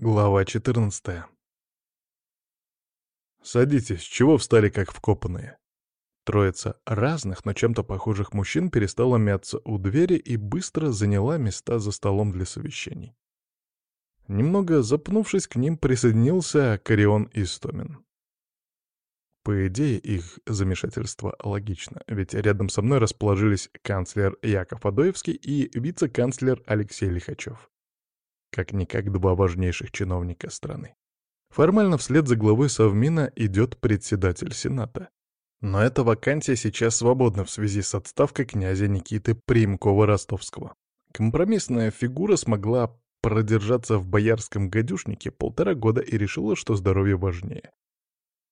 Глава 14 «Садитесь, чего встали как вкопанные?» Троица разных, но чем-то похожих мужчин перестала мяться у двери и быстро заняла места за столом для совещаний. Немного запнувшись, к ним присоединился Корион Истомин. По идее, их замешательство логично, ведь рядом со мной расположились канцлер Яков Адоевский и вице-канцлер Алексей Лихачев как-никак два важнейших чиновника страны. Формально вслед за главой Совмина идет председатель Сената. Но эта вакансия сейчас свободна в связи с отставкой князя Никиты Примкова-Ростовского. Компромиссная фигура смогла продержаться в боярском гадюшнике полтора года и решила, что здоровье важнее.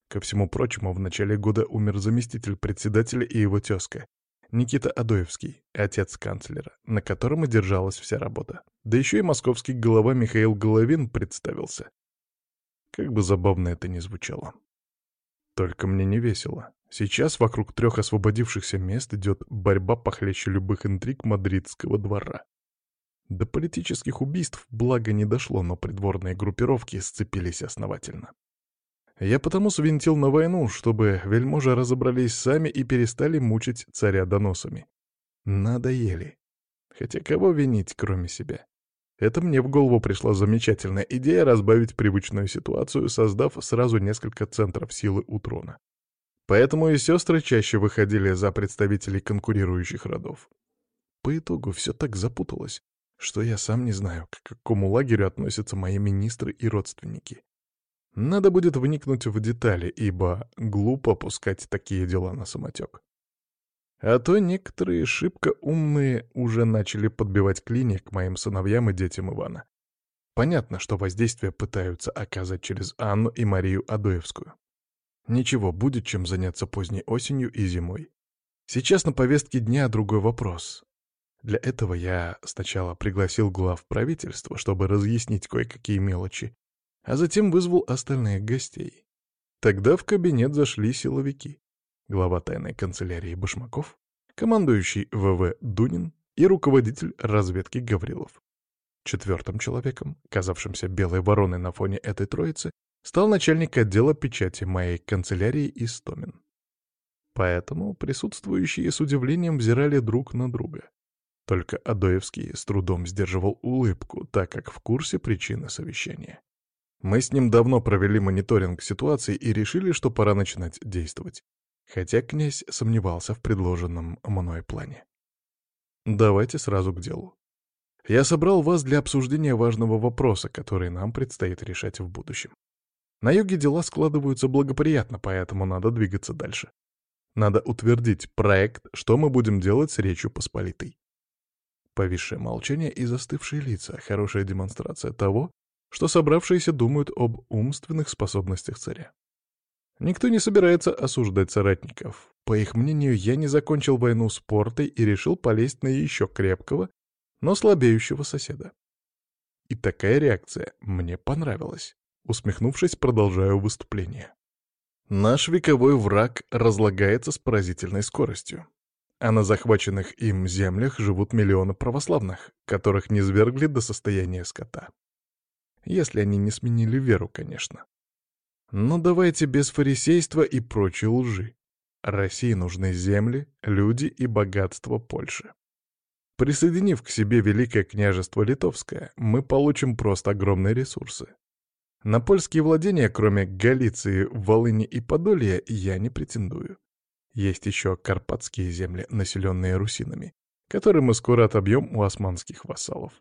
Ко всему прочему, в начале года умер заместитель председателя и его тезка, Никита Адоевский, отец канцлера, на котором и держалась вся работа. Да еще и московский глава Михаил Головин представился. Как бы забавно это ни звучало. Только мне не весело. Сейчас вокруг трех освободившихся мест идет борьба похлеще любых интриг мадридского двора. До политических убийств благо не дошло, но придворные группировки сцепились основательно. Я потому свинтил на войну, чтобы вельможи разобрались сами и перестали мучить царя доносами. Надоели. Хотя кого винить, кроме себя? Это мне в голову пришла замечательная идея разбавить привычную ситуацию, создав сразу несколько центров силы у трона. Поэтому и сестры чаще выходили за представителей конкурирующих родов. По итогу все так запуталось, что я сам не знаю, к какому лагерю относятся мои министры и родственники. Надо будет вникнуть в детали, ибо глупо пускать такие дела на самотек. А то некоторые шибко умные уже начали подбивать клинья к моим сыновьям и детям Ивана. Понятно, что воздействие пытаются оказать через Анну и Марию Адоевскую. Ничего, будет чем заняться поздней осенью и зимой. Сейчас на повестке дня другой вопрос. Для этого я сначала пригласил глав правительства, чтобы разъяснить кое-какие мелочи, а затем вызвал остальных гостей. Тогда в кабинет зашли силовики. Глава тайной канцелярии Башмаков, командующий ВВ Дунин и руководитель разведки Гаврилов. Четвертым человеком, казавшимся белой вороной на фоне этой троицы, стал начальник отдела печати моей канцелярии Истомин. Поэтому присутствующие с удивлением взирали друг на друга. Только Адоевский с трудом сдерживал улыбку, так как в курсе причины совещания. Мы с ним давно провели мониторинг ситуации и решили, что пора начинать действовать. Хотя князь сомневался в предложенном мной плане. Давайте сразу к делу. Я собрал вас для обсуждения важного вопроса, который нам предстоит решать в будущем. На юге дела складываются благоприятно, поэтому надо двигаться дальше. Надо утвердить проект, что мы будем делать с Речью Посполитой. Повисшее молчание и застывшие лица — хорошая демонстрация того, что собравшиеся думают об умственных способностях царя. Никто не собирается осуждать соратников. По их мнению, я не закончил войну с портой и решил полезть на еще крепкого, но слабеющего соседа. И такая реакция мне понравилась. Усмехнувшись, продолжаю выступление. Наш вековой враг разлагается с поразительной скоростью. А на захваченных им землях живут миллионы православных, которых не свергли до состояния скота. Если они не сменили веру, конечно. Но давайте без фарисейства и прочей лжи. России нужны земли, люди и богатство Польши. Присоединив к себе Великое княжество Литовское, мы получим просто огромные ресурсы. На польские владения, кроме Галиции, Волыни и Подолья, я не претендую. Есть еще карпатские земли, населенные русинами, которые мы скоро отобьем у османских вассалов.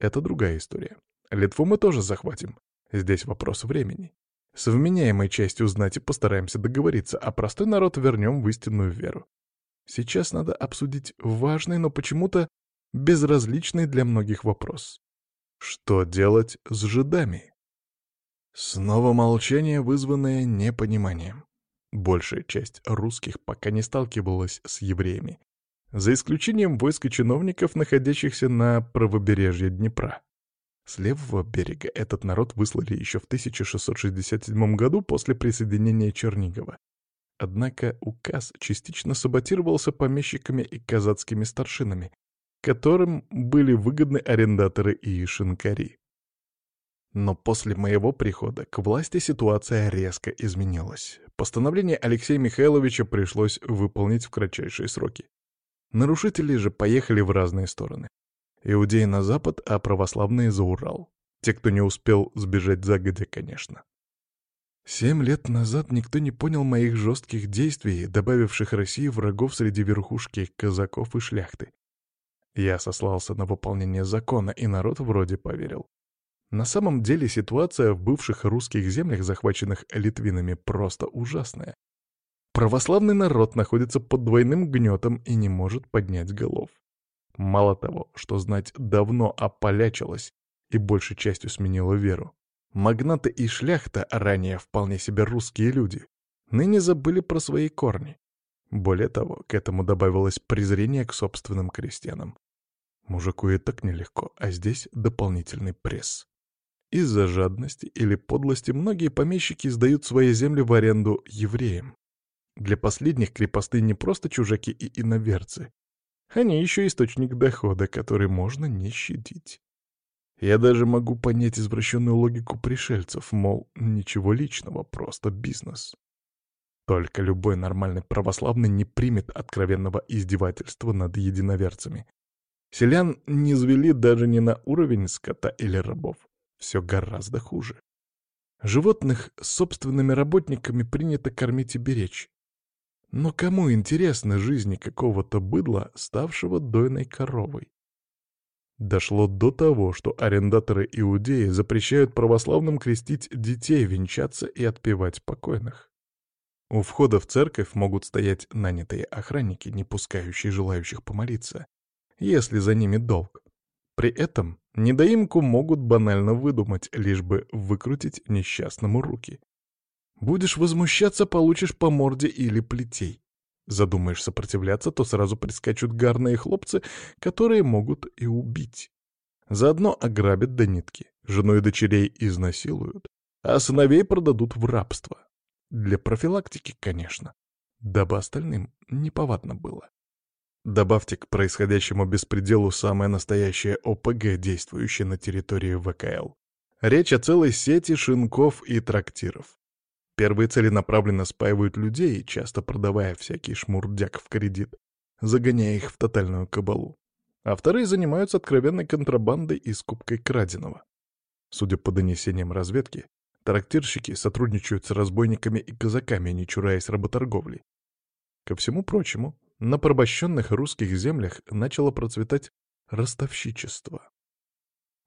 Это другая история. Литву мы тоже захватим. Здесь вопрос времени. С вменяемой частью знати постараемся договориться, а простой народ вернем в истинную веру. Сейчас надо обсудить важный, но почему-то безразличный для многих вопрос. Что делать с жидами? Снова молчание, вызванное непониманием. Большая часть русских пока не сталкивалась с евреями, за исключением войск и чиновников, находящихся на правобережье Днепра. С левого берега этот народ выслали еще в 1667 году после присоединения Чернигова. Однако указ частично саботировался помещиками и казацкими старшинами, которым были выгодны арендаторы и шинкари. Но после моего прихода к власти ситуация резко изменилась. Постановление Алексея Михайловича пришлось выполнить в кратчайшие сроки. Нарушители же поехали в разные стороны. Иудеи на запад, а православные за Урал. Те, кто не успел сбежать загодя, конечно. Семь лет назад никто не понял моих жестких действий, добавивших России врагов среди верхушки казаков и шляхты. Я сослался на выполнение закона, и народ вроде поверил. На самом деле ситуация в бывших русских землях, захваченных литвинами, просто ужасная. Православный народ находится под двойным гнетом и не может поднять голов. Мало того, что знать давно ополячилась и большей частью сменила веру. Магнаты и шляхта, ранее вполне себе русские люди, ныне забыли про свои корни. Более того, к этому добавилось презрение к собственным крестьянам. Мужику и так нелегко, а здесь дополнительный пресс. Из-за жадности или подлости многие помещики сдают свои земли в аренду евреям. Для последних крепосты не просто чужаки и иноверцы. Они еще источник дохода, который можно не щадить. Я даже могу понять извращенную логику пришельцев, мол, ничего личного, просто бизнес. Только любой нормальный православный не примет откровенного издевательства над единоверцами. Селян не звели даже не на уровень скота или рабов, все гораздо хуже. Животных собственными работниками принято кормить и беречь. Но кому интересны жизни какого-то быдла, ставшего дойной коровой? Дошло до того, что арендаторы-иудеи запрещают православным крестить детей, венчаться и отпевать покойных. У входа в церковь могут стоять нанятые охранники, не пускающие желающих помолиться, если за ними долг. При этом недоимку могут банально выдумать, лишь бы выкрутить несчастному руки. Будешь возмущаться, получишь по морде или плетей. Задумаешь сопротивляться, то сразу прискачут гарные хлопцы, которые могут и убить. Заодно ограбят до нитки, жену и дочерей изнасилуют, а сыновей продадут в рабство. Для профилактики, конечно, дабы остальным неповадно было. Добавьте к происходящему беспределу самое настоящее ОПГ, действующее на территории ВКЛ. Речь о целой сети шинков и трактиров. Первые целенаправленно спаивают людей, часто продавая всякий шмурдяк в кредит, загоняя их в тотальную кабалу. А вторые занимаются откровенной контрабандой и скупкой краденого. Судя по донесениям разведки, трактирщики сотрудничают с разбойниками и казаками, не чураясь работорговли. Ко всему прочему, на порабощенных русских землях начало процветать ростовщичество.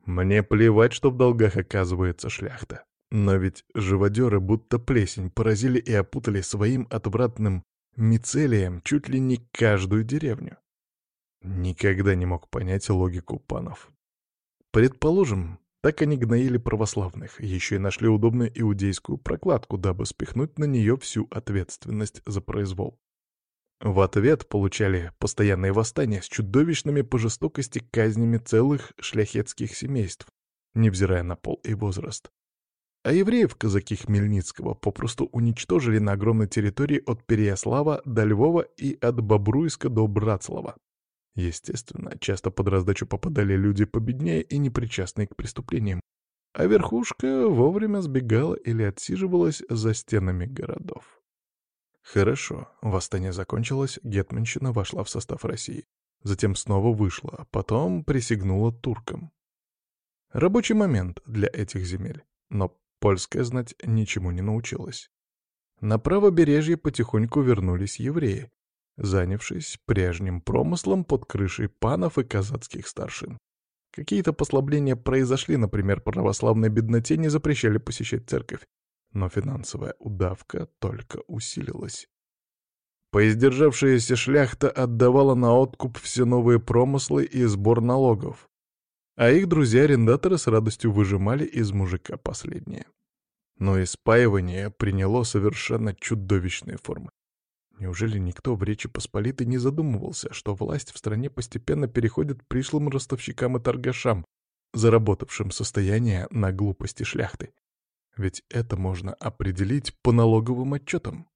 Мне плевать, что в долгах оказывается шляхта. Но ведь живодеры будто плесень поразили и опутали своим отвратным мицелием чуть ли не каждую деревню. Никогда не мог понять логику панов. Предположим, так они гноили православных, еще и нашли удобную иудейскую прокладку, дабы спихнуть на нее всю ответственность за произвол. В ответ получали постоянные восстания с чудовищными по жестокости казнями целых шляхетских семейств, невзирая на пол и возраст. А евреев казаки Хмельницкого попросту уничтожили на огромной территории от Переяслава до Львова и от Бобруйска до Братслава. Естественно, часто под раздачу попадали люди победнее и непричастные к преступлениям, а верхушка вовремя сбегала или отсиживалась за стенами городов. Хорошо, восстание закончилось, Гетманщина вошла в состав России. Затем снова вышла, а потом присягнула туркам. Рабочий момент для этих земель, но польская знать ничему не научилась. На правобережье потихоньку вернулись евреи, занявшись прежним промыслом под крышей панов и казацких старшин. Какие-то послабления произошли, например, православной бедноте не запрещали посещать церковь, но финансовая удавка только усилилась. Поиздержавшаяся шляхта отдавала на откуп все новые промыслы и сбор налогов, а их друзья-арендаторы с радостью выжимали из мужика последнее. Но испаивание приняло совершенно чудовищные формы. Неужели никто в Речи Посполитой не задумывался, что власть в стране постепенно переходит пришлым ростовщикам и торгашам, заработавшим состояние на глупости шляхты? Ведь это можно определить по налоговым отчетам.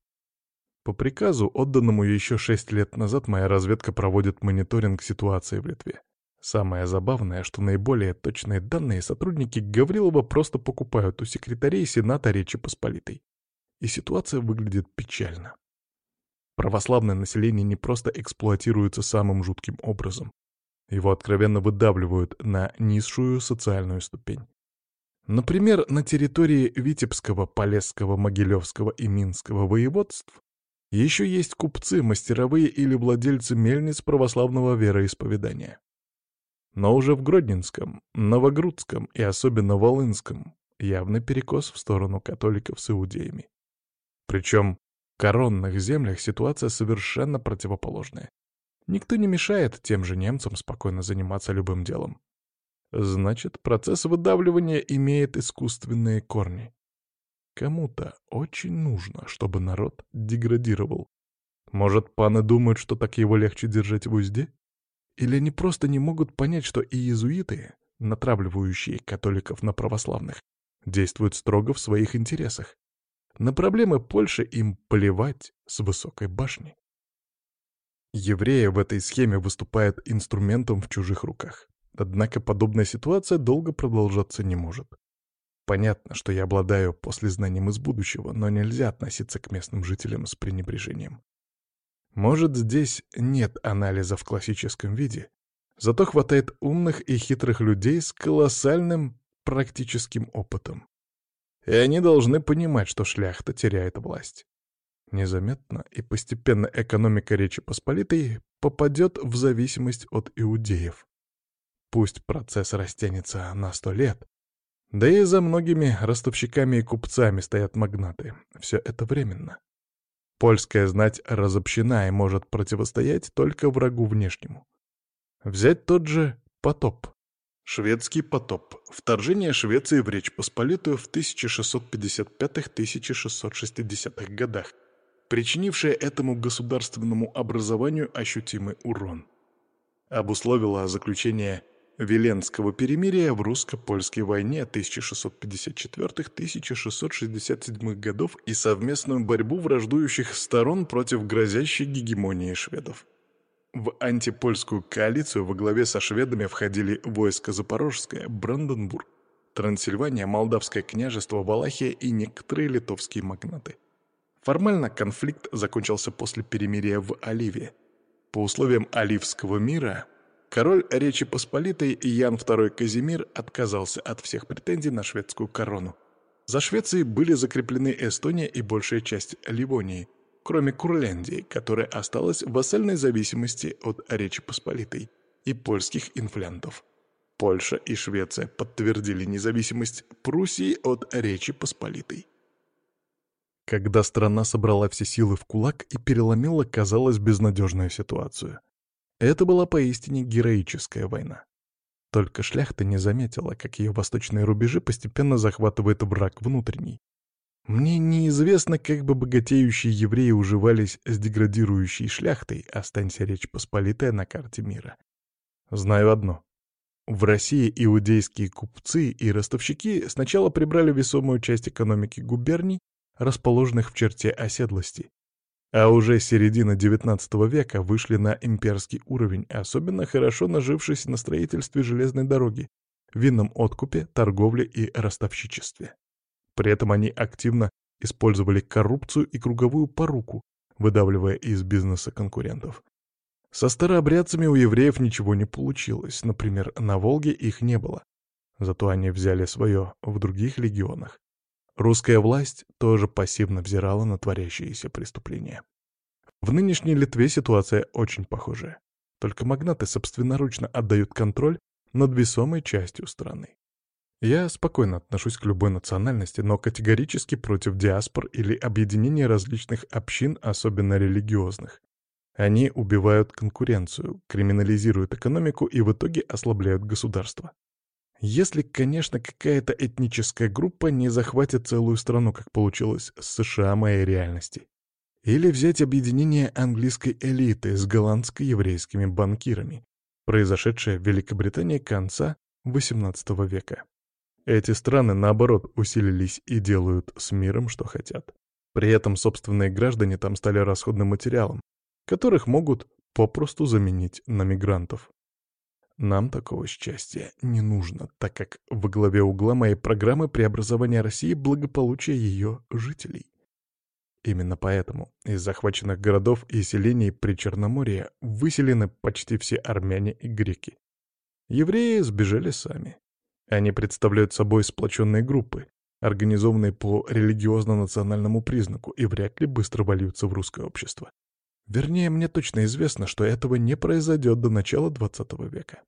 По приказу, отданному еще шесть лет назад, моя разведка проводит мониторинг ситуации в Литве. Самое забавное, что наиболее точные данные сотрудники Гаврилова просто покупают у секретарей Сената Речи Посполитой. И ситуация выглядит печально. Православное население не просто эксплуатируется самым жутким образом. Его откровенно выдавливают на низшую социальную ступень. Например, на территории Витебского, Полесского, Могилевского и Минского воеводств еще есть купцы, мастеровые или владельцы мельниц православного вероисповедания. Но уже в Гродненском, Новогрудском и особенно Волынском явный перекос в сторону католиков с иудеями. Причем в коронных землях ситуация совершенно противоположная. Никто не мешает тем же немцам спокойно заниматься любым делом. Значит, процесс выдавливания имеет искусственные корни. Кому-то очень нужно, чтобы народ деградировал. Может, паны думают, что так его легче держать в узде? Или они просто не могут понять, что и иезуиты, натравливающие католиков на православных, действуют строго в своих интересах. На проблемы Польши им плевать с высокой башни. Евреи в этой схеме выступают инструментом в чужих руках. Однако подобная ситуация долго продолжаться не может. Понятно, что я обладаю послезнанием из будущего, но нельзя относиться к местным жителям с пренебрежением. Может, здесь нет анализа в классическом виде, зато хватает умных и хитрых людей с колоссальным практическим опытом. И они должны понимать, что шляхта теряет власть. Незаметно и постепенно экономика Речи Посполитой попадет в зависимость от иудеев. Пусть процесс растянется на сто лет, да и за многими ростовщиками и купцами стоят магнаты. Все это временно. Польская знать разобщена и может противостоять только врагу внешнему. Взять тот же потоп. Шведский потоп. Вторжение Швеции в Речь Посполитую в 1655-1660-х годах, причинившее этому государственному образованию ощутимый урон. Обусловило заключение Веленского перемирия в русско-польской войне 1654-1667 годов и совместную борьбу враждующих сторон против грозящей гегемонии шведов. В антипольскую коалицию во главе со шведами входили войско Запорожское, Бранденбург, Трансильвания, Молдавское княжество, Валахия и некоторые литовские магнаты. Формально конфликт закончился после перемирия в Оливии. По условиям Оливского мира Король Речи Посполитой Ян II Казимир отказался от всех претензий на шведскую корону. За Швецией были закреплены Эстония и большая часть Ливонии, кроме Курляндии, которая осталась в вассальной зависимости от Речи Посполитой и польских инфлянтов. Польша и Швеция подтвердили независимость Пруссии от Речи Посполитой. Когда страна собрала все силы в кулак и переломила, казалось, безнадежную ситуацию – это была поистине героическая война. Только шляхта не заметила, как ее восточные рубежи постепенно захватывает враг внутренний. Мне неизвестно, как бы богатеющие евреи уживались с деградирующей шляхтой, останься речь посполитая на карте мира. Знаю одно. В России иудейские купцы и ростовщики сначала прибрали весомую часть экономики губерний, расположенных в черте оседлости, а уже с середины XIX века вышли на имперский уровень, особенно хорошо нажившись на строительстве железной дороги, винном откупе, торговле и ростовщичестве. При этом они активно использовали коррупцию и круговую поруку, выдавливая из бизнеса конкурентов. Со старообрядцами у евреев ничего не получилось, например, на Волге их не было. Зато они взяли свое в других легионах. Русская власть тоже пассивно взирала на творящиеся преступления. В нынешней Литве ситуация очень похожая. Только магнаты собственноручно отдают контроль над весомой частью страны. Я спокойно отношусь к любой национальности, но категорически против диаспор или объединения различных общин, особенно религиозных. Они убивают конкуренцию, криминализируют экономику и в итоге ослабляют государство. Если, конечно, какая-то этническая группа не захватит целую страну, как получилось с США моей реальности. Или взять объединение английской элиты с голландско-еврейскими банкирами, произошедшее в Великобритании конца XVIII века. Эти страны, наоборот, усилились и делают с миром, что хотят. При этом собственные граждане там стали расходным материалом, которых могут попросту заменить на мигрантов. Нам такого счастья не нужно, так как во главе угла моей программы преобразования России благополучие ее жителей. Именно поэтому из захваченных городов и селений при Черноморье выселены почти все армяне и греки. Евреи сбежали сами. Они представляют собой сплоченные группы, организованные по религиозно-национальному признаку и вряд ли быстро вольются в русское общество. Вернее, мне точно известно, что этого не произойдет до начала 20 века.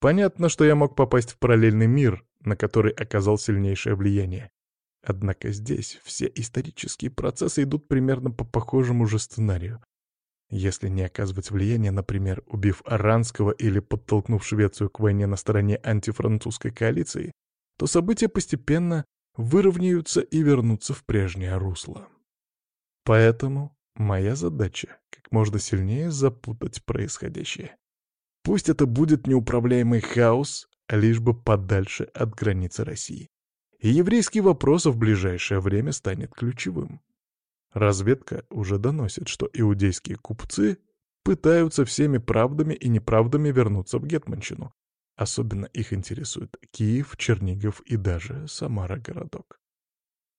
Понятно, что я мог попасть в параллельный мир, на который оказал сильнейшее влияние. Однако здесь все исторические процессы идут примерно по похожему же сценарию. Если не оказывать влияния, например, убив Аранского или подтолкнув Швецию к войне на стороне антифранцузской коалиции, то события постепенно выровняются и вернутся в прежнее русло. Поэтому моя задача — как можно сильнее запутать происходящее. Пусть это будет неуправляемый хаос, лишь бы подальше от границы России. И еврейский вопрос в ближайшее время станет ключевым. Разведка уже доносит, что иудейские купцы пытаются всеми правдами и неправдами вернуться в Гетманщину, Особенно их интересует Киев, Чернигов и даже Самара-городок.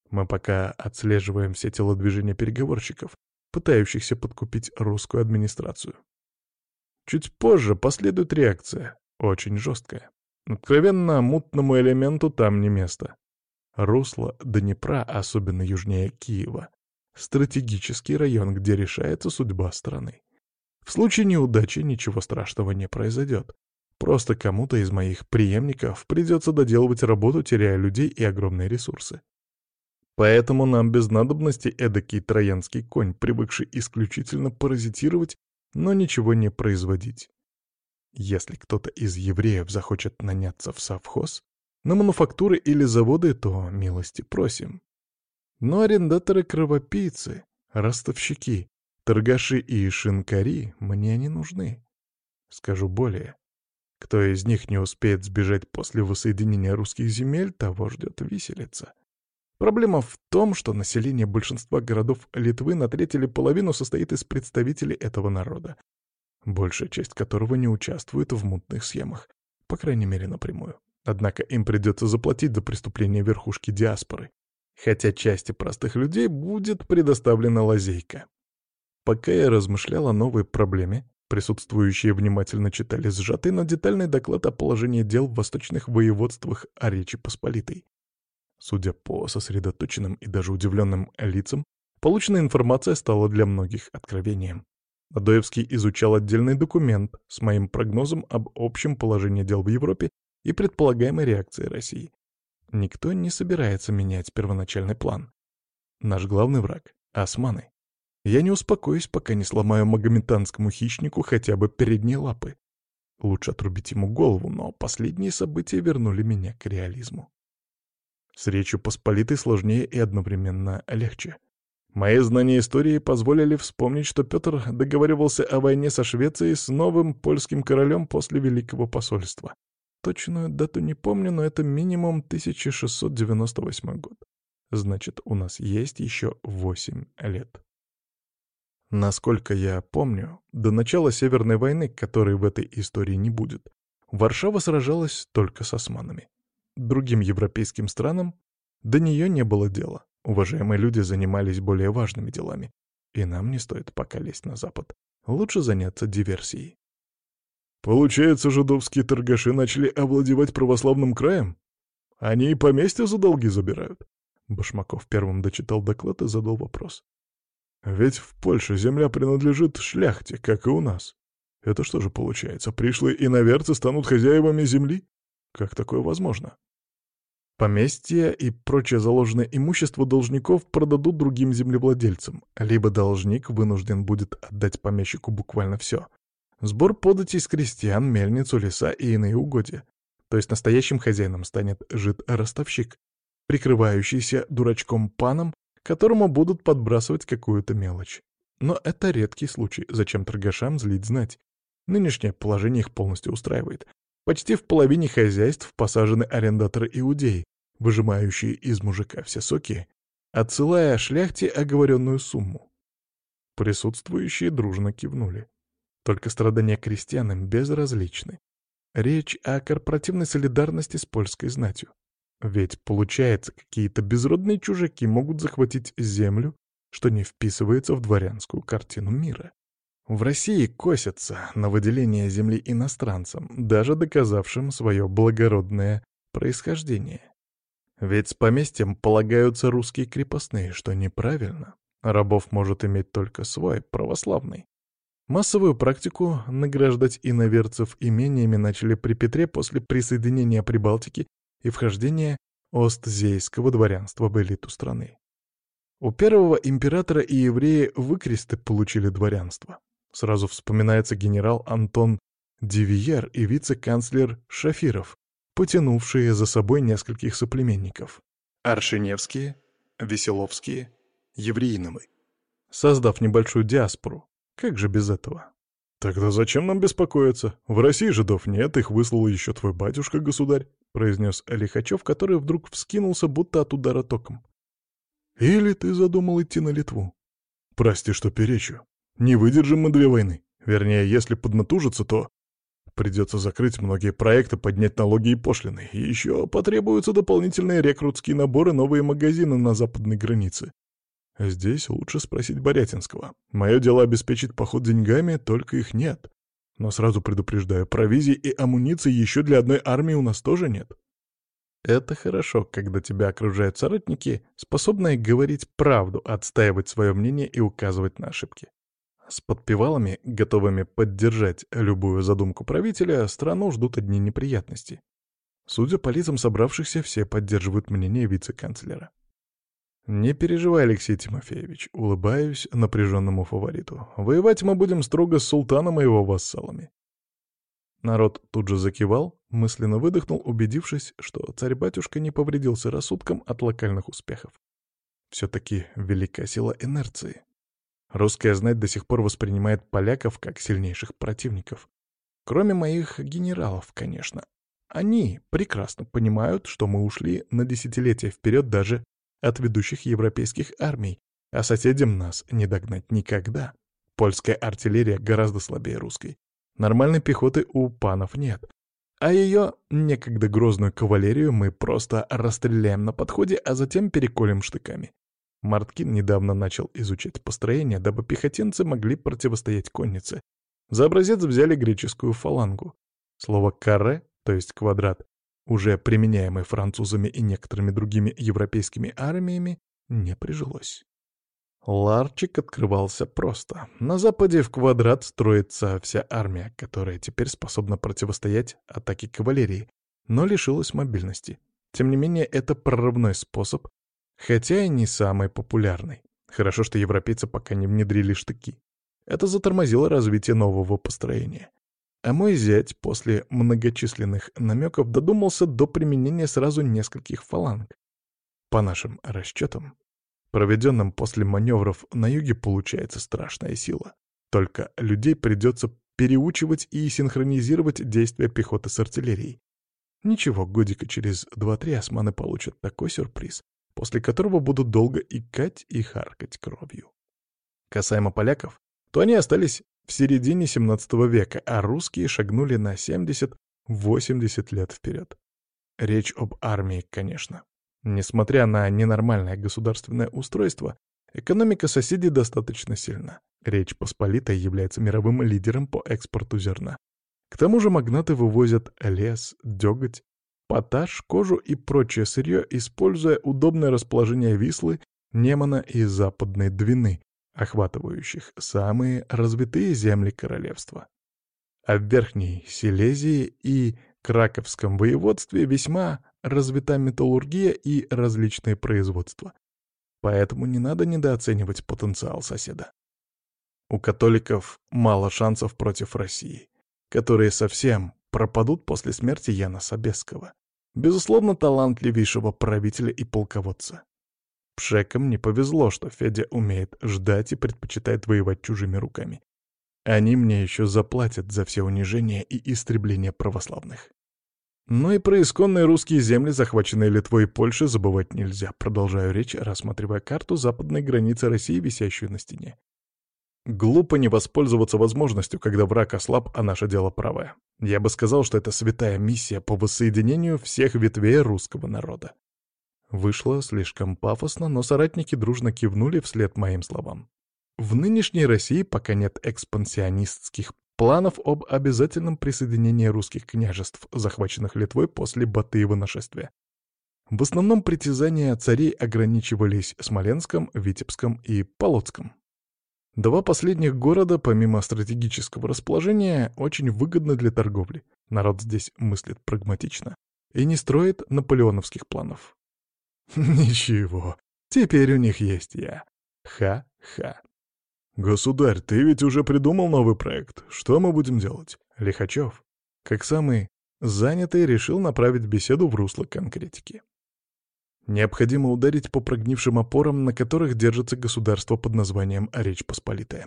Мы пока отслеживаем все телодвижения переговорщиков, пытающихся подкупить русскую администрацию. Чуть позже последует реакция, очень жесткая. Откровенно мутному элементу там не место. Русло Днепра, особенно южнее Киева, стратегический район, где решается судьба страны. В случае неудачи ничего страшного не произойдет. Просто кому-то из моих преемников придется доделывать работу, теряя людей и огромные ресурсы. Поэтому нам без надобности эдакий троянский конь, привыкший исключительно паразитировать, но ничего не производить. Если кто-то из евреев захочет наняться в совхоз, на мануфактуры или заводы, то милости просим. Но арендаторы-кровопийцы, ростовщики, торгаши и шинкари мне не нужны. Скажу более. Кто из них не успеет сбежать после воссоединения русских земель, того ждет виселица. Проблема в том, что население большинства городов Литвы на треть или половину состоит из представителей этого народа, большая часть которого не участвует в мутных схемах, по крайней мере напрямую. Однако им придется заплатить за преступление верхушки диаспоры, хотя части простых людей будет предоставлена лазейка. Пока я размышлял о новой проблеме, Присутствующие внимательно читали сжатый, но детальный доклад о положении дел в восточных воеводствах о Речи Посполитой. Судя по сосредоточенным и даже удивленным лицам, полученная информация стала для многих откровением. Адоевский изучал отдельный документ с моим прогнозом об общем положении дел в Европе и предполагаемой реакции России. Никто не собирается менять первоначальный план. Наш главный враг — османы. Я не успокоюсь, пока не сломаю магометанскому хищнику хотя бы передние лапы. Лучше отрубить ему голову, но последние события вернули меня к реализму. С Речью Посполитой сложнее и одновременно легче. Мои знания истории позволили вспомнить, что Петр договаривался о войне со Швецией с новым польским королем после Великого посольства. Точную дату не помню, но это минимум 1698 год. Значит, у нас есть еще 8 лет. Насколько я помню, до начала Северной войны, которой в этой истории не будет, Варшава сражалась только с османами. Другим европейским странам до нее не было дела. Уважаемые люди занимались более важными делами. И нам не стоит пока лезть на Запад. Лучше заняться диверсией. Получается, жидовские торгаши начали овладевать православным краем? Они и поместья за долги забирают. Башмаков первым дочитал доклад и задал вопрос. Ведь в Польше земля принадлежит шляхте, как и у нас. Это что же получается, пришлые иноверцы станут хозяевами земли? Как такое возможно? Поместья и прочее заложенное имущество должников продадут другим землевладельцам, либо должник вынужден будет отдать помещику буквально все. Сбор податей с крестьян, мельницу, леса и иные угодья. То есть настоящим хозяином станет жид-ростовщик, прикрывающийся дурачком паном, которому будут подбрасывать какую-то мелочь. Но это редкий случай, зачем торгашам злить знать. Нынешнее положение их полностью устраивает. Почти в половине хозяйств посажены арендаторы-иудеи, выжимающие из мужика все соки, отсылая шляхте оговоренную сумму. Присутствующие дружно кивнули. Только страдания крестьян им безразличны. Речь о корпоративной солидарности с польской знатью. Ведь, получается, какие-то безродные чужаки могут захватить землю, что не вписывается в дворянскую картину мира. В России косятся на выделение земли иностранцам, даже доказавшим свое благородное происхождение. Ведь с поместьем полагаются русские крепостные, что неправильно. Рабов может иметь только свой, православный. Массовую практику награждать иноверцев имениями начали при Петре после присоединения Прибалтики и вхождения Остзейского дворянства в элиту страны. У первого императора и евреи выкресты получили дворянство. Сразу вспоминается генерал Антон Дивиер и вице-канцлер Шафиров, потянувшие за собой нескольких соплеменников. Аршиневские, Веселовские, Евреиновы. Создав небольшую диаспору, как же без этого? «Тогда зачем нам беспокоиться? В России жидов нет, их выслал еще твой батюшка-государь», — произнес Лихачев, который вдруг вскинулся, будто от удара током. «Или ты задумал идти на Литву?» «Прости, что перечу. Не выдержим мы две войны. Вернее, если поднатужиться, то придется закрыть многие проекты, поднять налоги и пошлины. И еще потребуются дополнительные рекрутские наборы, новые магазины на западной границе. Здесь лучше спросить Борятинского. Мое дело обеспечить поход деньгами, только их нет. Но сразу предупреждаю, провизии и амуниции еще для одной армии у нас тоже нет. Это хорошо, когда тебя окружают соратники, способные говорить правду, отстаивать свое мнение и указывать на ошибки. С подпевалами, готовыми поддержать любую задумку правителя, страну ждут одни неприятности. Судя по лицам собравшихся, все поддерживают мнение вице-канцлера. «Не переживай, Алексей Тимофеевич», — улыбаюсь напряженному фавориту. «Воевать мы будем строго с султаном и его вассалами». Народ тут же закивал, мысленно выдохнул, убедившись, что царь-батюшка не повредился рассудком от локальных успехов. Все-таки велика сила инерции. Русская знать до сих пор воспринимает поляков как сильнейших противников. Кроме моих генералов, конечно. Они прекрасно понимают, что мы ушли на десятилетия вперед даже от ведущих европейских армий, а соседям нас не догнать никогда. Польская артиллерия гораздо слабее русской. Нормальной пехоты у панов нет. А ее, некогда грозную кавалерию, мы просто расстреляем на подходе, а затем переколем штыками. Марткин недавно начал изучать построение, дабы пехотинцы могли противостоять коннице. За образец взяли греческую фалангу. Слово «каре», то есть квадрат, уже применяемый французами и некоторыми другими европейскими армиями, не прижилось. Ларчик открывался просто. На западе в квадрат строится вся армия, которая теперь способна противостоять атаке кавалерии, но лишилась мобильности. Тем не менее, это прорывной способ, хотя и не самый популярный. Хорошо, что европейцы пока не внедрили штыки. Это затормозило развитие нового построения. А мой зять после многочисленных намеков додумался до применения сразу нескольких фаланг. По нашим расчетам, проведенным после маневров на юге получается страшная сила. Только людей придется переучивать и синхронизировать действия пехоты с артиллерией. Ничего, годика через два-три османы получат такой сюрприз, после которого будут долго икать и харкать кровью. Касаемо поляков, то они остались в середине 17 века, а русские шагнули на 70-80 лет вперед. Речь об армии, конечно. Несмотря на ненормальное государственное устройство, экономика соседей достаточно сильна. Речь Посполитая является мировым лидером по экспорту зерна. К тому же магнаты вывозят лес, деготь, поташ, кожу и прочее сырье, используя удобное расположение Вислы, Немана и Западной Двины, охватывающих самые развитые земли королевства. А в Верхней Силезии и Краковском воеводстве весьма развита металлургия и различные производства. Поэтому не надо недооценивать потенциал соседа. У католиков мало шансов против России, которые совсем пропадут после смерти Яна Собесского, безусловно, талантливейшего правителя и полководца. Пшекам не повезло, что Федя умеет ждать и предпочитает воевать чужими руками. Они мне еще заплатят за все унижения и истребления православных. Но и про исконные русские земли, захваченные Литвой и Польшей, забывать нельзя. Продолжаю речь, рассматривая карту западной границы России, висящую на стене. Глупо не воспользоваться возможностью, когда враг ослаб, а наше дело правое. Я бы сказал, что это святая миссия по воссоединению всех ветвей русского народа. Вышло слишком пафосно, но соратники дружно кивнули вслед моим словам. В нынешней России пока нет экспансионистских планов об обязательном присоединении русских княжеств, захваченных Литвой после Батыева нашествия. В основном притязания царей ограничивались Смоленском, Витебском и Полоцком. Два последних города, помимо стратегического расположения, очень выгодны для торговли. Народ здесь мыслит прагматично и не строит наполеоновских планов. Ничего, теперь у них есть я. Ха-ха. «Государь, ты ведь уже придумал новый проект. Что мы будем делать?» Лихачев, как самый занятый, решил направить беседу в русло конкретики. Необходимо ударить по прогнившим опорам, на которых держится государство под названием Речь Посполитая.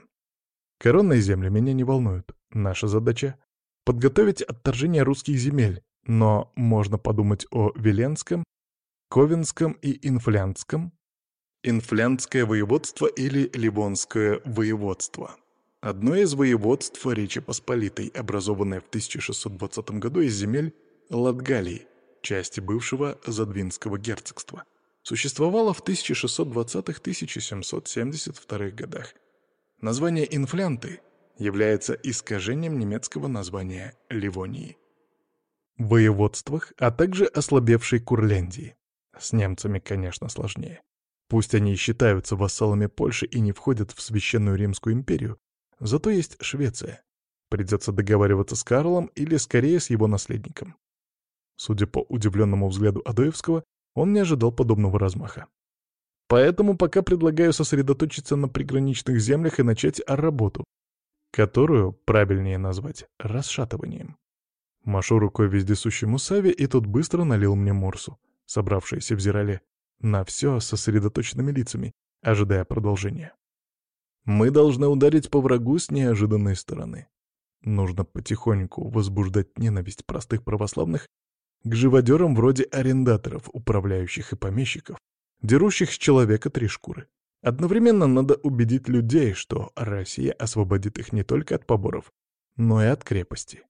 Коронные земли меня не волнуют. Наша задача — подготовить отторжение русских земель, но можно подумать о Веленском, Ковенском и Инфлянском, Инфлянское воеводство или Ливонское воеводство. Одно из воеводств Речи Посполитой, образованное в 1620 году из земель Латгалии, части бывшего Задвинского герцогства. Существовало в 1620-1772 годах. Название «инфлянты» является искажением немецкого названия Ливонии. Воеводствах, а также ослабевшей Курляндии. С немцами, конечно, сложнее. Пусть они и считаются вассалами Польши и не входят в Священную Римскую империю, зато есть Швеция. Придется договариваться с Карлом или, скорее, с его наследником. Судя по удивленному взгляду Адоевского, он не ожидал подобного размаха. Поэтому пока предлагаю сосредоточиться на приграничных землях и начать работу, которую правильнее назвать расшатыванием. Машу рукой вездесущему Саве, и тот быстро налил мне морсу, собравшиеся в зерале. На все сосредоточенными лицами, ожидая продолжения. Мы должны ударить по врагу с неожиданной стороны. Нужно потихоньку возбуждать ненависть простых православных к живодерам вроде арендаторов, управляющих и помещиков, дерущих с человека три шкуры. Одновременно надо убедить людей, что Россия освободит их не только от поборов, но и от крепости.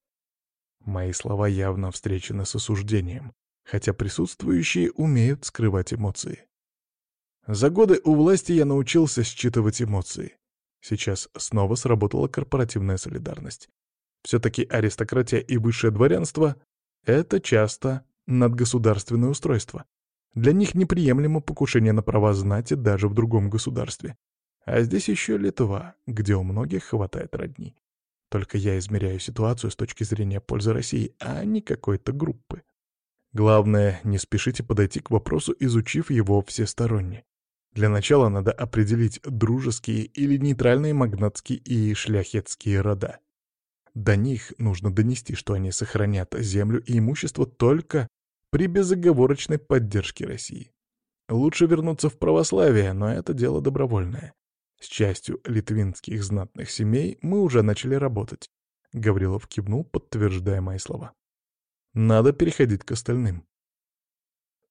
Мои слова явно встречены с осуждением, хотя присутствующие умеют скрывать эмоции. За годы у власти я научился считывать эмоции. Сейчас снова сработала корпоративная солидарность. Все-таки аристократия и высшее дворянство — это часто надгосударственное устройство. Для них неприемлемо покушение на права знати даже в другом государстве. А здесь еще Литва, где у многих хватает родни. Только я измеряю ситуацию с точки зрения пользы России, а не какой-то группы. Главное, не спешите подойти к вопросу, изучив его всесторонне. Для начала надо определить дружеские или нейтральные магнатские и шляхетские рода. До них нужно донести, что они сохранят землю и имущество только при безоговорочной поддержке России. Лучше вернуться в православие, но это дело добровольное. С частью литвинских знатных семей мы уже начали работать. Гаврилов кивнул, подтверждая мои слова. Надо переходить к остальным.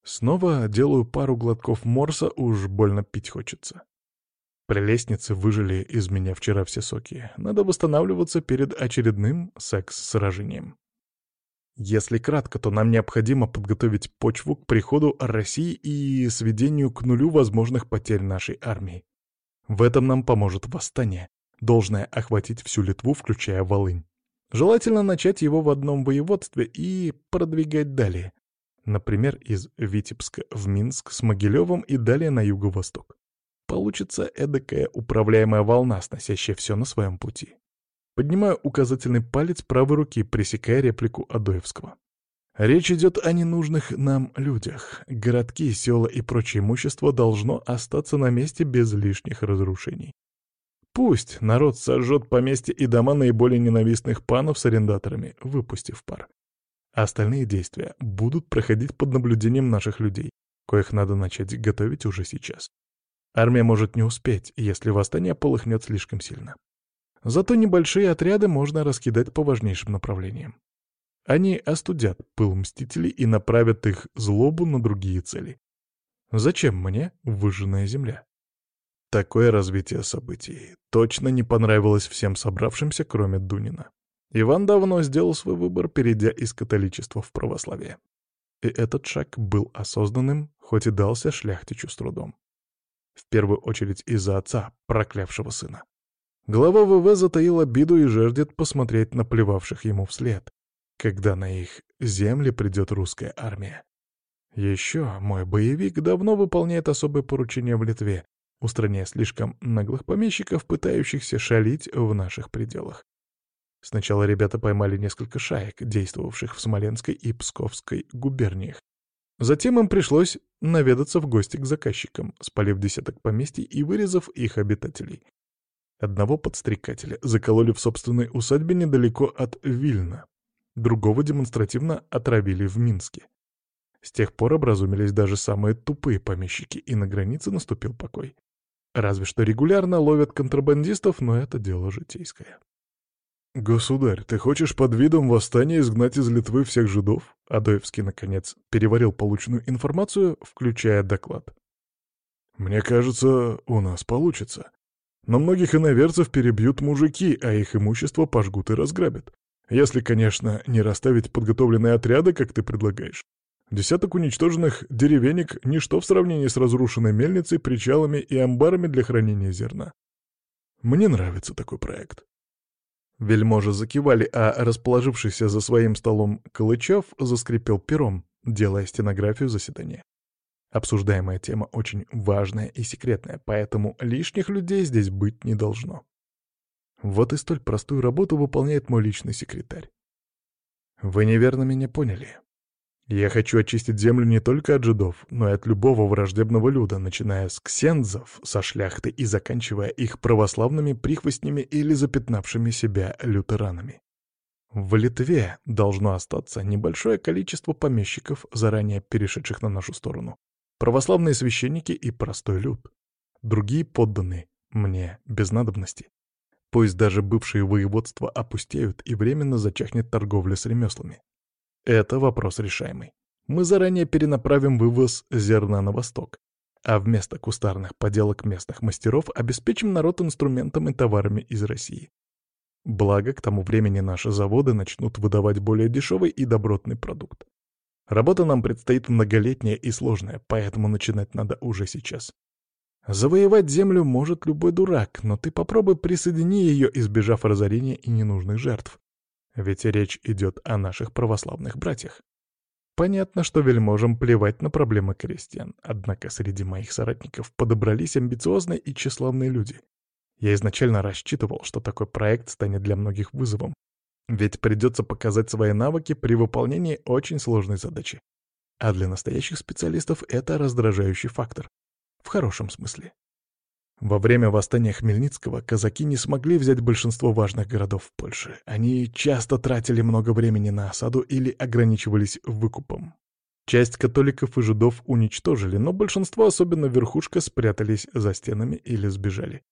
Снова делаю пару глотков морса, уж больно пить хочется. Прелестницы выжили из меня вчера все соки. Надо восстанавливаться перед очередным секс-сражением. Если кратко, то нам необходимо подготовить почву к приходу России и сведению к нулю возможных потерь нашей армии. В этом нам поможет восстание, должное охватить всю Литву, включая Волынь. Желательно начать его в одном воеводстве и продвигать далее. Например, из Витебска в Минск с Могилевым и далее на юго-восток. Получится эдакая управляемая волна, сносящая все на своем пути. Поднимаю указательный палец правой руки, пресекая реплику Адоевского. Речь идет о ненужных нам людях. Городки, села и прочее имущество должно остаться на месте без лишних разрушений. Пусть народ сожжет поместья и дома наиболее ненавистных панов с арендаторами, выпустив пар. Остальные действия будут проходить под наблюдением наших людей, коих надо начать готовить уже сейчас. Армия может не успеть, если восстание полыхнет слишком сильно. Зато небольшие отряды можно раскидать по важнейшим направлениям. Они остудят пыл мстителей и направят их злобу на другие цели. Зачем мне выжженная земля? Такое развитие событий точно не понравилось всем собравшимся, кроме Дунина. Иван давно сделал свой выбор, перейдя из католичества в православие. И этот шаг был осознанным, хоть и дался шляхтичу с трудом. В первую очередь из-за отца, проклявшего сына. Глава ВВ затаил обиду и жаждет посмотреть на плевавших ему вслед, когда на их земли придет русская армия. Еще мой боевик давно выполняет особое поручение в Литве, устраняя слишком наглых помещиков, пытающихся шалить в наших пределах. Сначала ребята поймали несколько шаек, действовавших в Смоленской и Псковской губерниях. Затем им пришлось наведаться в гости к заказчикам, спалив десяток поместий и вырезав их обитателей. Одного подстрекателя закололи в собственной усадьбе недалеко от Вильна, другого демонстративно отравили в Минске. С тех пор образумились даже самые тупые помещики, и на границе наступил покой. Разве что регулярно ловят контрабандистов, но это дело житейское. «Государь, ты хочешь под видом восстания изгнать из Литвы всех жидов?» Адоевский, наконец, переварил полученную информацию, включая доклад. «Мне кажется, у нас получится. Но многих иноверцев перебьют мужики, а их имущество пожгут и разграбят. Если, конечно, не расставить подготовленные отряды, как ты предлагаешь. Десяток уничтоженных деревенек — ничто в сравнении с разрушенной мельницей, причалами и амбарами для хранения зерна. Мне нравится такой проект. Вельможи закивали, а расположившийся за своим столом Калычев заскрипел пером, делая стенографию заседания. Обсуждаемая тема очень важная и секретная, поэтому лишних людей здесь быть не должно. Вот и столь простую работу выполняет мой личный секретарь. Вы неверно меня поняли. Я хочу очистить землю не только от жидов, но и от любого враждебного люда, начиная с ксензов, со шляхты и заканчивая их православными прихвостнями или запятнавшими себя лютеранами. В Литве должно остаться небольшое количество помещиков, заранее перешедших на нашу сторону, православные священники и простой люд. Другие подданные мне без надобности. Пусть даже бывшие воеводства опустеют и временно зачахнет торговля с ремеслами. Это вопрос решаемый. Мы заранее перенаправим вывоз зерна на восток, а вместо кустарных поделок местных мастеров обеспечим народ инструментом и товарами из России. Благо, к тому времени наши заводы начнут выдавать более дешевый и добротный продукт. Работа нам предстоит многолетняя и сложная, поэтому начинать надо уже сейчас. Завоевать землю может любой дурак, но ты попробуй присоедини ее, избежав разорения и ненужных жертв. Ведь речь идет о наших православных братьях. Понятно, что вельможам плевать на проблемы крестьян, однако среди моих соратников подобрались амбициозные и тщеславные люди. Я изначально рассчитывал, что такой проект станет для многих вызовом, ведь придется показать свои навыки при выполнении очень сложной задачи. А для настоящих специалистов это раздражающий фактор. В хорошем смысле. Во время восстания Хмельницкого казаки не смогли взять большинство важных городов в Польше. Они часто тратили много времени на осаду или ограничивались выкупом. Часть католиков и жидов уничтожили, но большинство, особенно верхушка, спрятались за стенами или сбежали.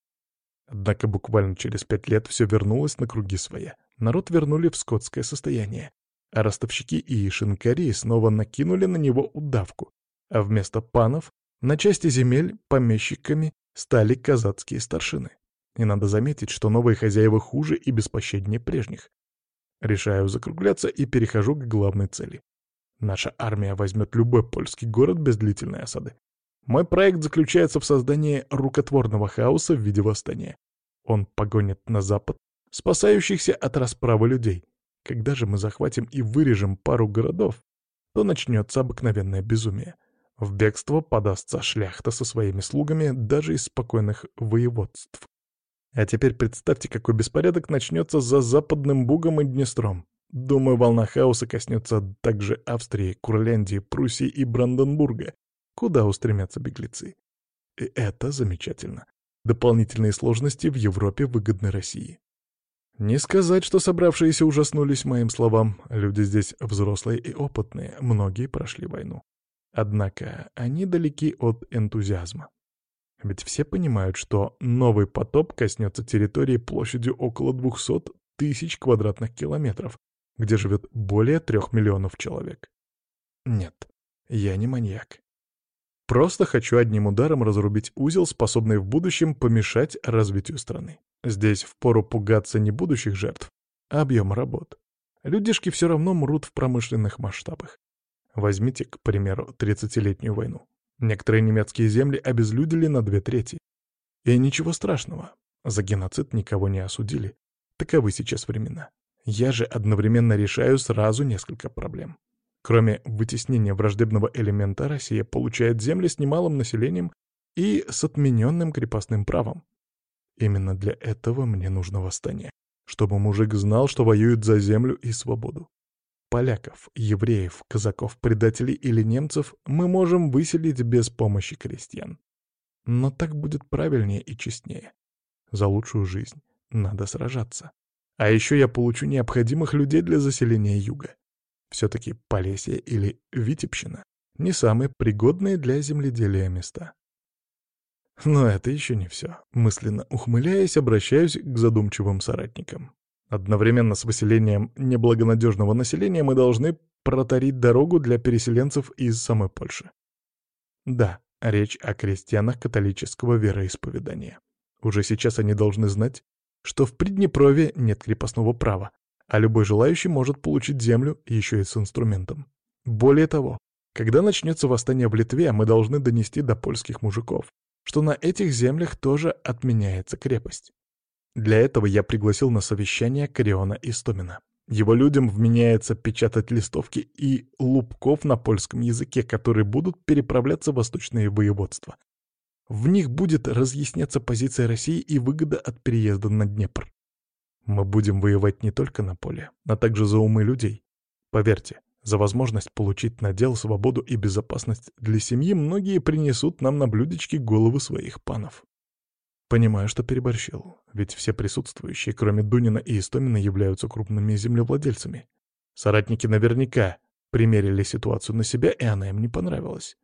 Однако буквально через пять лет все вернулось на круги своя. Народ вернули в скотское состояние, а ростовщики и шинкари снова накинули на него удавку, а вместо панов на части земель помещиками стали казацкие старшины. И надо заметить, что новые хозяева хуже и беспощаднее прежних. Решаю закругляться и перехожу к главной цели. Наша армия возьмет любой польский город без длительной осады. Мой проект заключается в создании рукотворного хаоса в виде восстания. Он погонит на запад спасающихся от расправы людей. Когда же мы захватим и вырежем пару городов, то начнется обыкновенное безумие — в бегство подастся шляхта со своими слугами даже из спокойных воеводств. А теперь представьте, какой беспорядок начнется за Западным Бугом и Днестром. Думаю, волна хаоса коснется также Австрии, Курляндии, Пруссии и Бранденбурга, куда устремятся беглецы. И это замечательно. Дополнительные сложности в Европе выгодны России. Не сказать, что собравшиеся ужаснулись моим словам. Люди здесь взрослые и опытные, многие прошли войну. Однако они далеки от энтузиазма. Ведь все понимают, что новый потоп коснется территории площадью около 200 тысяч квадратных километров, где живет более трех миллионов человек. Нет, я не маньяк. Просто хочу одним ударом разрубить узел, способный в будущем помешать развитию страны. Здесь впору пугаться не будущих жертв, а объема работ. Людишки все равно мрут в промышленных масштабах. Возьмите, к примеру, 30-летнюю войну. Некоторые немецкие земли обезлюдили на две трети. И ничего страшного. За геноцид никого не осудили. Таковы сейчас времена. Я же одновременно решаю сразу несколько проблем. Кроме вытеснения враждебного элемента, Россия получает земли с немалым населением и с отмененным крепостным правом. Именно для этого мне нужно восстание, чтобы мужик знал, что воюет за землю и свободу. Поляков, евреев, казаков, предателей или немцев мы можем выселить без помощи крестьян. Но так будет правильнее и честнее. За лучшую жизнь надо сражаться. А еще я получу необходимых людей для заселения юга. Все-таки Полесье или Витебщина — не самые пригодные для земледелия места. Но это еще не все. Мысленно ухмыляясь, обращаюсь к задумчивым соратникам. Одновременно с выселением неблагонадежного населения мы должны протарить дорогу для переселенцев из самой Польши. Да, речь о крестьянах католического вероисповедания. Уже сейчас они должны знать, что в Приднепровье нет крепостного права, а любой желающий может получить землю еще и с инструментом. Более того, когда начнется восстание в Литве, мы должны донести до польских мужиков, что на этих землях тоже отменяется крепость. Для этого я пригласил на совещание Кориона Истомина. Его людям вменяется печатать листовки и лубков на польском языке, которые будут переправляться в восточные воеводства. В них будет разъясняться позиция России и выгода от переезда на Днепр. Мы будем воевать не только на поле, а также за умы людей. Поверьте, за возможность получить надел, свободу и безопасность для семьи многие принесут нам на блюдечке головы своих панов. Понимаю, что переборщил, ведь все присутствующие, кроме Дунина и Истомина, являются крупными землевладельцами. Соратники наверняка примерили ситуацию на себя, и она им не понравилась.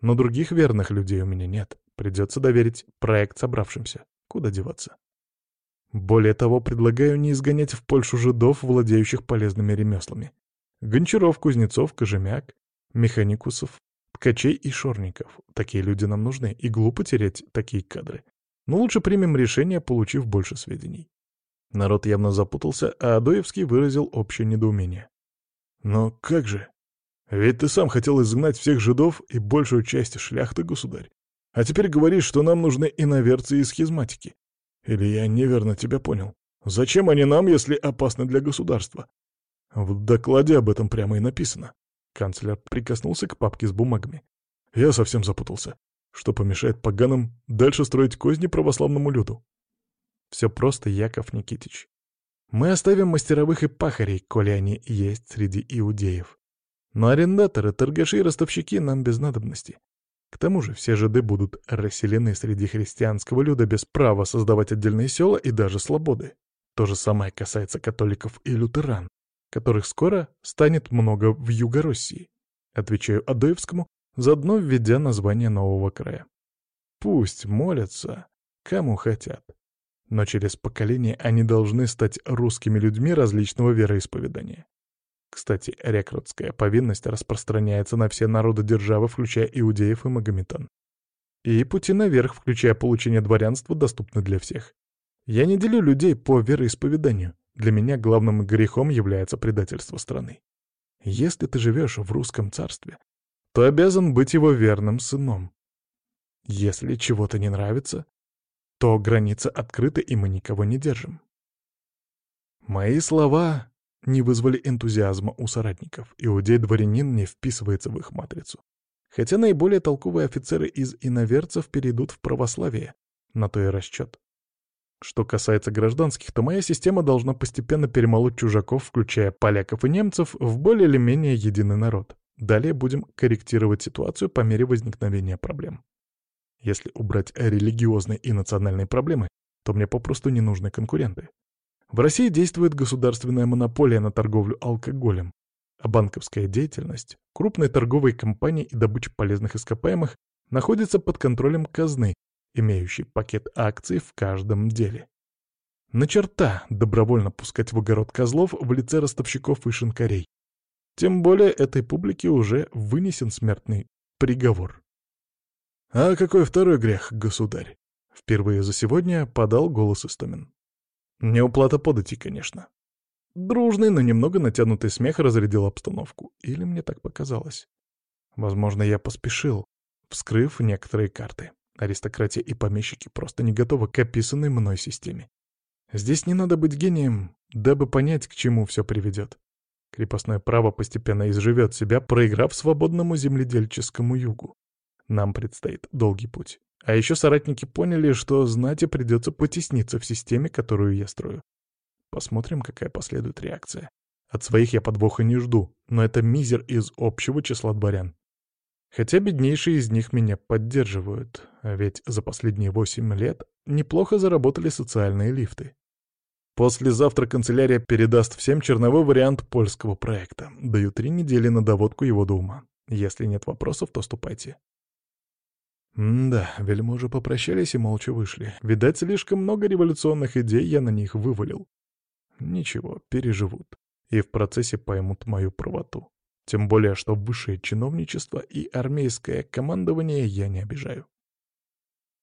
Но других верных людей у меня нет. Придется доверить проект собравшимся. Куда деваться? Более того, предлагаю не изгонять в Польшу жидов, владеющих полезными ремеслами. Гончаров, кузнецов, кожемяк, механикусов, ткачей и шорников. Такие люди нам нужны, и глупо терять такие кадры. Но лучше примем решение, получив больше сведений. Народ явно запутался, а Адоевский выразил общее недоумение. «Но как же? Ведь ты сам хотел изгнать всех жидов и большую часть шляхты, государь. А теперь говоришь, что нам нужны иноверцы и схизматики. Или я неверно тебя понял? Зачем они нам, если опасны для государства? В докладе об этом прямо и написано. Канцлер прикоснулся к папке с бумагами. Я совсем запутался. Что помешает поганым дальше строить козни православному люду? Все просто, Яков Никитич. Мы оставим мастеровых и пахарей, коли они есть среди иудеев. Но арендаторы, торгаши и ростовщики нам без надобности. К тому же все жиды будут расселены среди христианского люда без права создавать отдельные села и даже слободы. То же самое касается католиков и лютеран, которых скоро станет много в Юго-России. Отвечаю Адоевскому, заодно введя название нового края. Пусть молятся, кому хотят. Но через поколение они должны стать русскими людьми различного вероисповедания. Кстати, рекрутская повинность распространяется на все народы державы, включая иудеев и магометан. И пути наверх, включая получение дворянства, доступны для всех. Я не делю людей по вероисповеданию. Для меня главным грехом является предательство страны. Если ты живешь в русском царстве, то обязан быть его верным сыном. Если чего-то не нравится, то границы открыты, и мы никого не держим. Мои слова не вызвали энтузиазма у соратников. Иудей-дворянин не вписывается в их матрицу. Хотя наиболее толковые офицеры из иноверцев перейдут в православие. На то и расчет. Что касается гражданских, то моя система должна постепенно перемолоть чужаков, включая поляков и немцев, в более или менее единый народ. Далее будем корректировать ситуацию по мере возникновения проблем. Если убрать религиозные и национальные проблемы, то мне попросту не нужны конкуренты. В России действует государственная монополия на торговлю алкоголем, а банковская деятельность, крупные торговые компании и добыча полезных ископаемых находится под контролем казны, имеющей пакет акций в каждом деле. На черта добровольно пускать в огород козлов в лице ростовщиков и шинкарей. Тем более этой публике уже вынесен смертный приговор. «А какой второй грех, государь?» Впервые за сегодня подал голос Истомин. Неуплата подати, конечно. Дружный, но немного натянутый смех разрядил обстановку. Или мне так показалось. Возможно, я поспешил, вскрыв некоторые карты. Аристократия и помещики просто не готовы к описанной мной системе. Здесь не надо быть гением, дабы понять, к чему все приведет. Крепостное право постепенно изживет себя, проиграв свободному земледельческому югу. Нам предстоит долгий путь. А еще соратники поняли, что знати придется потесниться в системе, которую я строю. Посмотрим, какая последует реакция. От своих я подвоха не жду, но это мизер из общего числа дворян. Хотя беднейшие из них меня поддерживают, а ведь за последние восемь лет неплохо заработали социальные лифты. Послезавтра канцелярия передаст всем черновой вариант польского проекта. Даю три недели на доводку его до. Если нет вопросов, то ступайте. М да, вельможи попрощались и молча вышли. Видать, слишком много революционных идей я на них вывалил. Ничего, переживут. И в процессе поймут мою правоту. Тем более, что высшее чиновничество и армейское командование я не обижаю.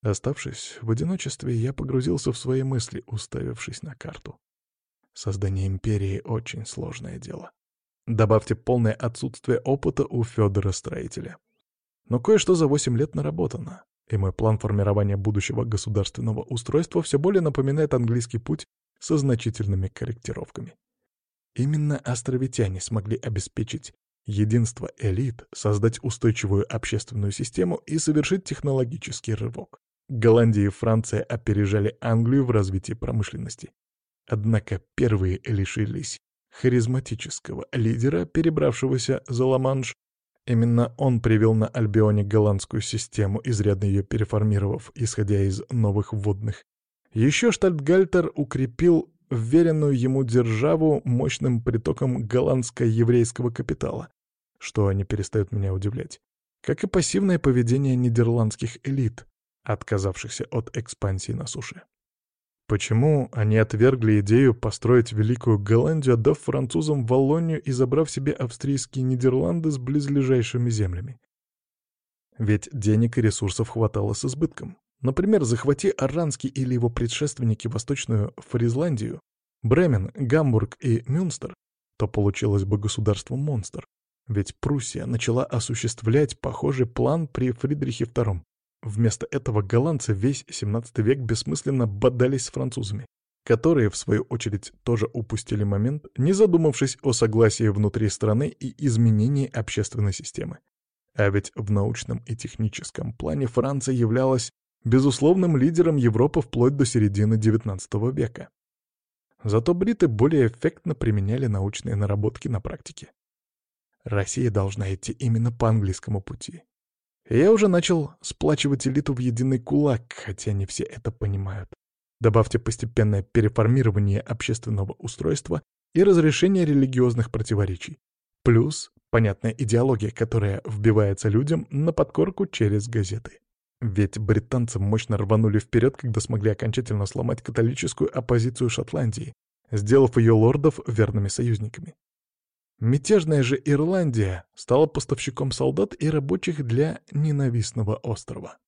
Оставшись в одиночестве, я погрузился в свои мысли, уставившись на карту. Создание империи — очень сложное дело. Добавьте полное отсутствие опыта у Федора Строителя. Но кое-что за 8 лет наработано, и мой план формирования будущего государственного устройства все более напоминает английский путь со значительными корректировками. Именно островитяне смогли обеспечить единство элит, создать устойчивую общественную систему и совершить технологический рывок. Голландия и Франция опережали Англию в развитии промышленности. Однако первые лишились харизматического лидера, перебравшегося за Ла-Манш Именно он привел на Альбионе голландскую систему, изрядно ее переформировав, исходя из новых вводных. Еще Штальтгальтер укрепил вверенную ему державу мощным притоком голландско-еврейского капитала, что не перестает меня удивлять, как и пассивное поведение нидерландских элит, отказавшихся от экспансии на суше. Почему они отвергли идею построить Великую Голландию, отдав французам Волонию и забрав себе австрийские Нидерланды с близлежащими землями? Ведь денег и ресурсов хватало с избытком. Например, захвати Аранский или его предшественники Восточную Фризландию, Бремен, Гамбург и Мюнстер, то получилось бы государство-монстр. Ведь Пруссия начала осуществлять похожий план при Фридрихе II. Вместо этого голландцы весь 17 век бессмысленно бодались с французами, которые, в свою очередь, тоже упустили момент, не задумавшись о согласии внутри страны и изменении общественной системы. А ведь в научном и техническом плане Франция являлась безусловным лидером Европы вплоть до середины XIX века. Зато бриты более эффектно применяли научные наработки на практике. Россия должна идти именно по английскому пути. Я уже начал сплачивать элиту в единый кулак, хотя не все это понимают. Добавьте постепенное переформирование общественного устройства и разрешение религиозных противоречий. Плюс понятная идеология, которая вбивается людям на подкорку через газеты. Ведь британцы мощно рванули вперед, когда смогли окончательно сломать католическую оппозицию Шотландии, сделав ее лордов верными союзниками. Мятежная же Ирландия стала поставщиком солдат и рабочих для ненавистного острова.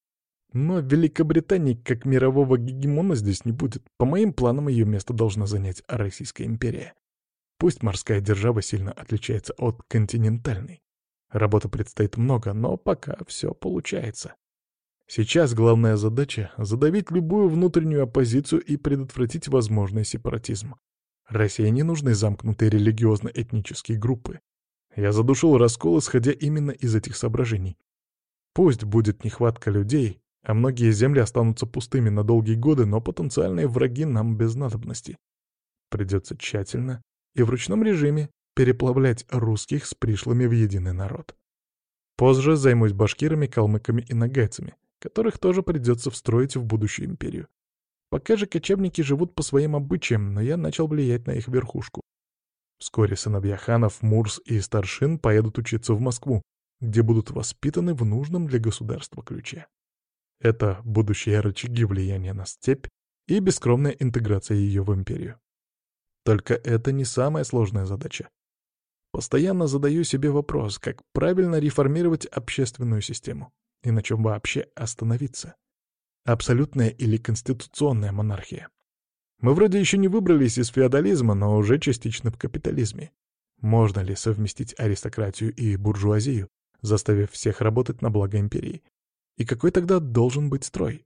Но Великобритании как мирового гегемона здесь не будет. По моим планам ее место должна занять Российская империя. Пусть морская держава сильно отличается от континентальной. Работы предстоит много, но пока все получается. Сейчас главная задача — задавить любую внутреннюю оппозицию и предотвратить возможный сепаратизм. России не нужны замкнутые религиозно-этнические группы. Я задушил раскол, исходя именно из этих соображений. Пусть будет нехватка людей, а многие земли останутся пустыми на долгие годы, но потенциальные враги нам без надобности. Придется тщательно и в ручном режиме переплавлять русских с пришлыми в единый народ. Позже займусь башкирами, калмыками и нагайцами, которых тоже придется встроить в будущую империю. Пока же кочевники живут по своим обычаям, но я начал влиять на их верхушку. Вскоре сыновья ханов, Мурс и старшин поедут учиться в Москву, где будут воспитаны в нужном для государства ключе. Это будущие рычаги влияния на степь и бескромная интеграция ее в империю. Только это не самая сложная задача. Постоянно задаю себе вопрос, как правильно реформировать общественную систему. И на чем вообще остановиться? Абсолютная или конституционная монархия? Мы вроде еще не выбрались из феодализма, но уже частично в капитализме. Можно ли совместить аристократию и буржуазию, заставив всех работать на благо империи? И какой тогда должен быть строй?